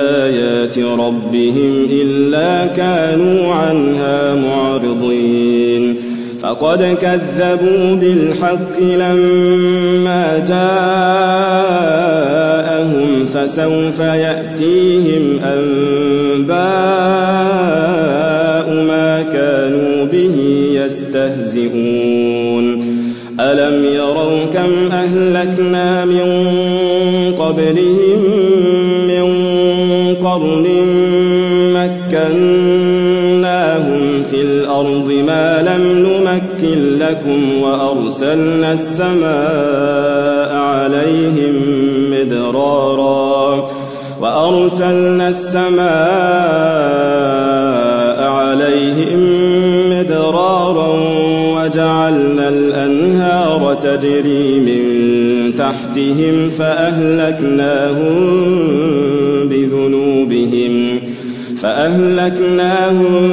آيات ربهم إلا كانوا عنها معرضين. فقد كذبوا بالحق لما جاءهم فسوف يأتيهم أنباء ما كانوا به يستهزئون. ألم يروا كم أهلكنا من قبلهم لكم وأرسلنا السماء عليهم مدرارا وأرسلنا السماء عليهم مدرارا وجعلنا الأنهار تجري من تحتهم فأهلكناهم بذنوبهم فأهلكناهم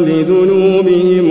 بذنوبهم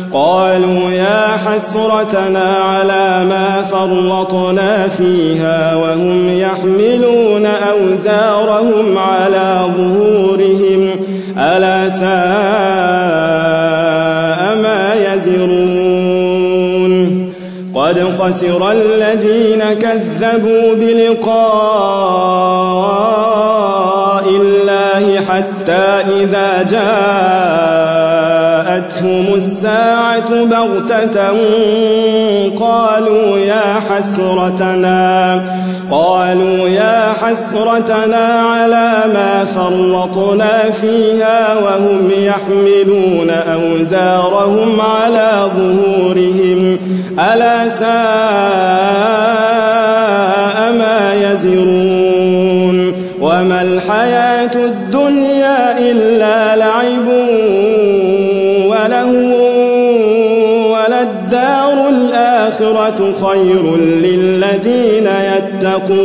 قالوا يا حسرتنا على ما فرطنا فيها وهم يحملون أوزارهم على ظهورهم. ألا ساء ما يزرون. قد خسر الذين كذبوا بلقاء الله حتى إذا جاءتهم الساعة بغتة قالوا يا حسرتنا قالوا يا حسرتنا على ما فرطنا فيها وهم يحملون أوزارهم على ظهورهم. ألا ساء الآخرة خير للذين يتقون.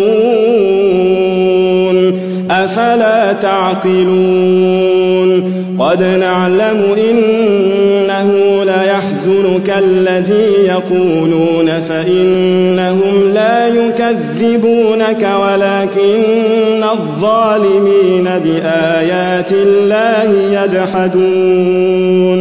أفلا تعقلون؟ قد نعلم إنه ليحزنك الذي يقولون فإنهم لا يكذبونك ولكن الظالمين بآيات الله يجحدون.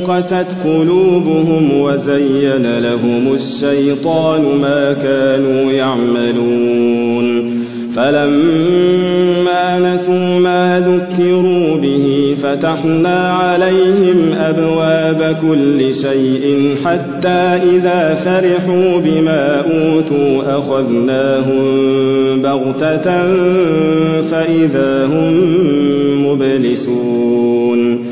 قست قلوبهم وزين لهم الشيطان ما كانوا يعملون فلما نسوا ما ذكروا به فتحنا عليهم أبواب كل شيء حتى إذا فرحوا بما أوتوا أخذناهم بغتة فإذا هم مبلسون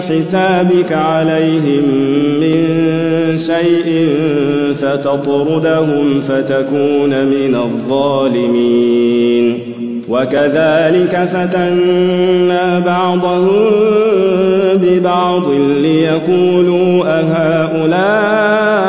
حسابك عليهم من شيء فتطردهم فتكون من الظالمين. وكذلك فتنا بعضهم ببعض ليقولوا أهؤلاء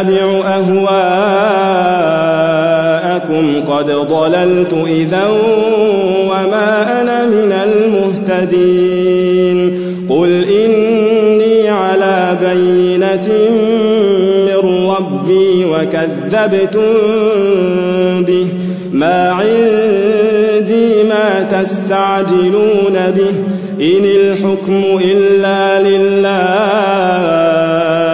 أتبع أهواءكم قد ضللت إذا وما أنا من المهتدين. قل إني على بينة من ربي وكذبتم به. ما عندي ما تستعجلون به. إن الحكم إلا لله.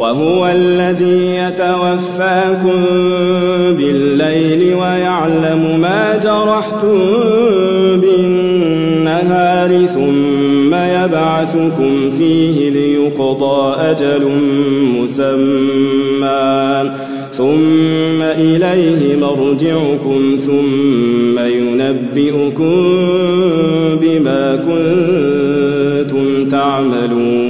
وهو الذي يتوفاكم بالليل ويعلم ما جرحتم بالنهار ثم يبعثكم فيه ليقضى أجل مسمى. ثم إليه مرجعكم ثم ينبئكم بما كنتم تعملون.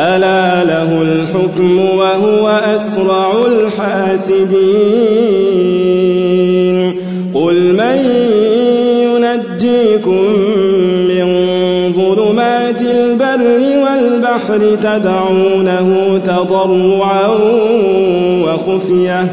ألا له الحكم وهو أسرع الحاسبين قل من ينجيكم من ظلمات البر والبحر تدعونه تضرعا وخفية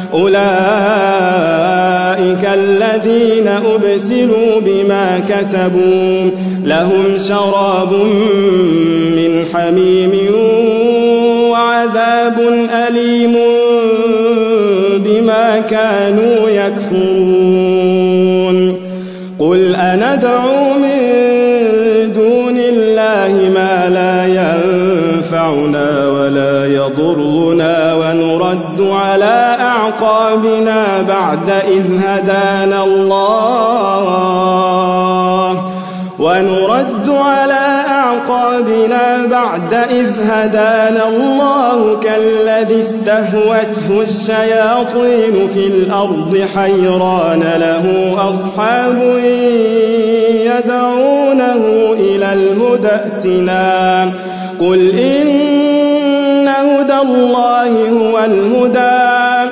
أولئك الذين أبسلوا بما كسبوا. لهم شراب من حميم وعذاب أليم بما كانوا أعقابنا بعد إذ هدانا الله. ونرد على أعقابنا بعد إذ هدانا الله كالذي استهوته الشياطين في الأرض حيران له أصحاب يدعونه إلى الهدى ائتنا. قل إن هدى الله هو الهدى.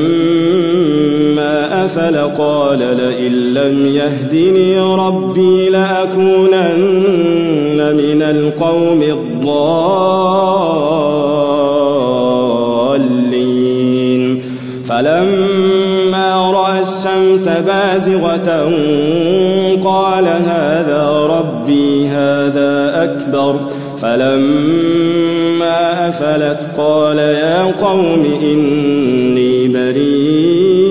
أفل قال لئن لم يهدني ربي لأكونن من القوم الضالين. فلما رأى الشمس بازغة قال هذا ربي هذا أكبر. فلما أفلت قال يا قوم إني بريء.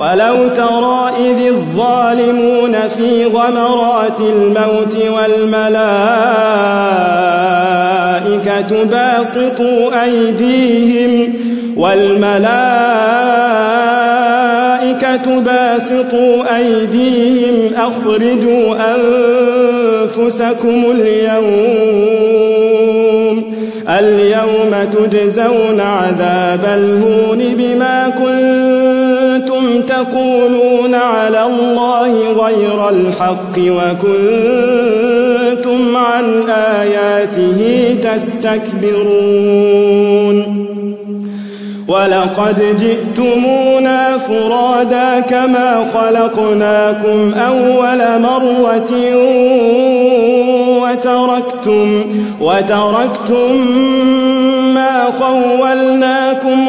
ولو ترى إذ الظالمون في غمرات الموت والملائكة باسطوا أيديهم والملائكة باسطوا أيديهم أخرجوا أنفسكم اليوم اليوم تجزون عذاب الهون بما كنتم تقولون على الله غير الحق وكنتم عن آياته تستكبرون ولقد جئتمونا فرادا كما خلقناكم أول مرة وتركتم وتركتم ما خولناكم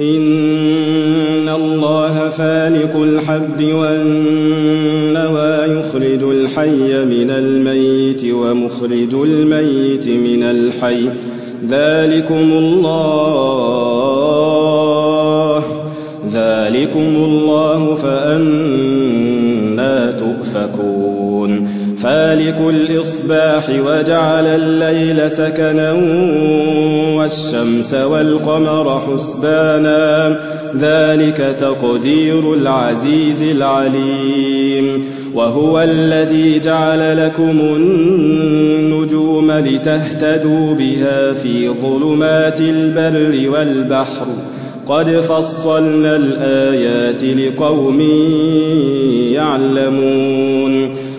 إن الله فالق الحب والنوى يخرج الحي من الميت ومخرج الميت من الحي. ذلكم الله ذلكم الله فأنا تؤفكون. فالك الإصباح وجعل الليل سكنا والشمس والقمر حسبانا ذلك تقدير العزيز العليم. وهو الذي جعل لكم النجوم لتهتدوا بها في ظلمات البر والبحر. قد فصلنا الآيات لقوم يعلمون.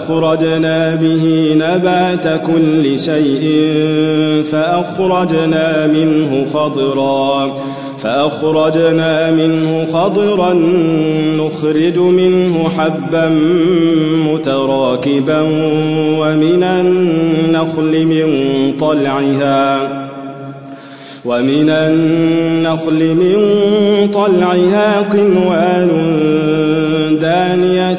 فأخرجنا به نبات كل شيء فأخرجنا منه خضرا فأخرجنا منه خضرا نخرج منه حبا متراكبا ومن النخل من طلعها ومن النخل من طلعها قنوان دانية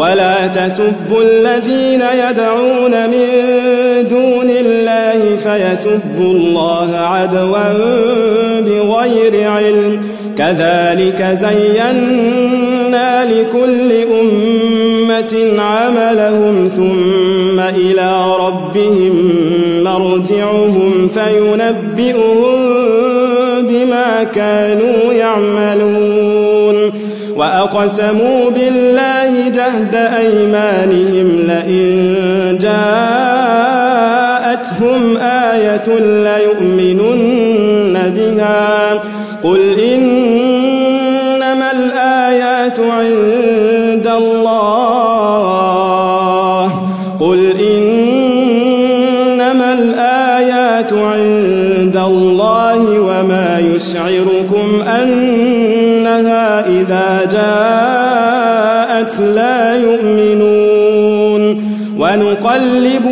ولا تسبوا الذين يدعون من دون الله فيسبوا الله عدوا بغير علم. كذلك زينا لكل أمة عملهم ثم إلى ربهم مرجعهم فينبئهم بما كانوا يعملون. وأقسموا بالله جهد أيمانهم لئن جاءتهم آية ليؤمنن بها. قل إنما الآيات عند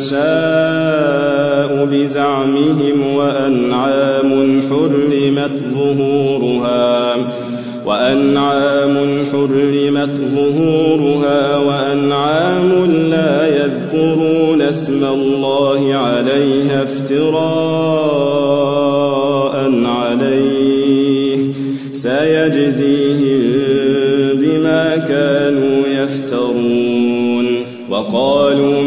نشاء بزعمهم وأنعام حرمت ظهورها وأنعام حرمت ظهورها وأنعام لا يذكرون اسم الله عليها افتراء.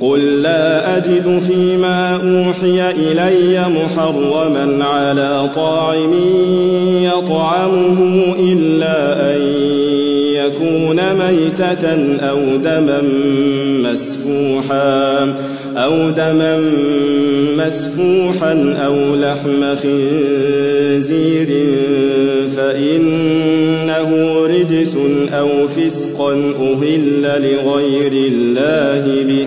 قل لا أجد فيما أوحي إلي محرما على طاعم يطعمه إلا أن يكون ميتة أو دما مسفوحا أو دما مسفوحا أو لحم خنزير فإنه رجس أو فسقا أهل لغير الله به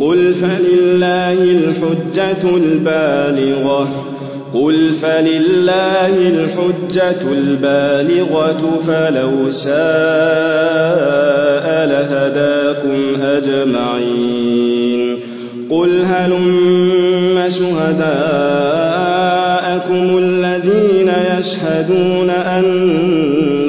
قل فلله الحجة البالغة قل فلله الحجة البالغة فلو شاء لهداكم أجمعين قل هلم شهداءكم الذين يشهدون أن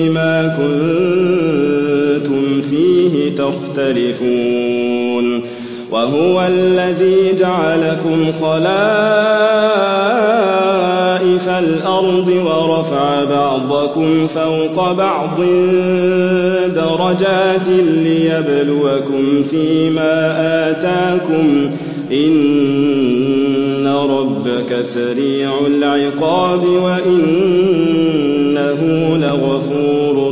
بما كنتم فيه تختلفون وهو الذي جعلكم خلائف الأرض ورفع بعضكم فوق بعض درجات ليبلوكم فيما آتاكم إن ربك سريع العقاب إنه لغفور